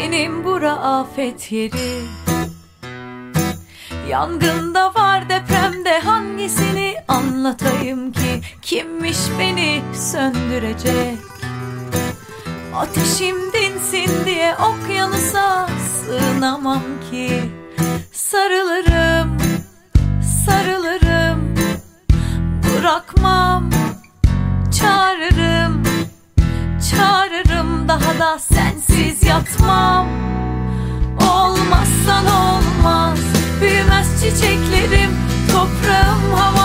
cennet yeri. Yangında var depremde hangisini anlatayım ki? Kimmiş beni söndürecek? Ateşim dinsin diye okyanusa sığınamam ki. Sarılırım Çağırırım daha da sensiz yatmam. Olmazsan olmaz Büyümez çiçeklerim Toprağım havalanmaz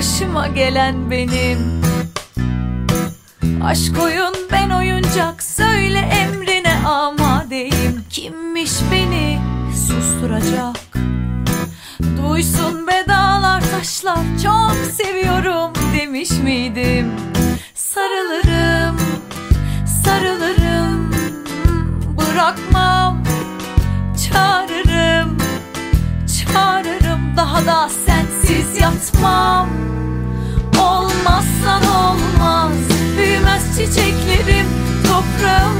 başıma gelen benim. Aşk oyun ben oyuncak Söyle emrine amadeyim. Kimmiş beni susturacak? Duysun be dağlar taşlar Çok seviyorum demiş miydim? Sarılırım Sarılırım Bırakmam. Çağırırım Çağırırım daha da sensiz yatmam çiçeklerim Toprağım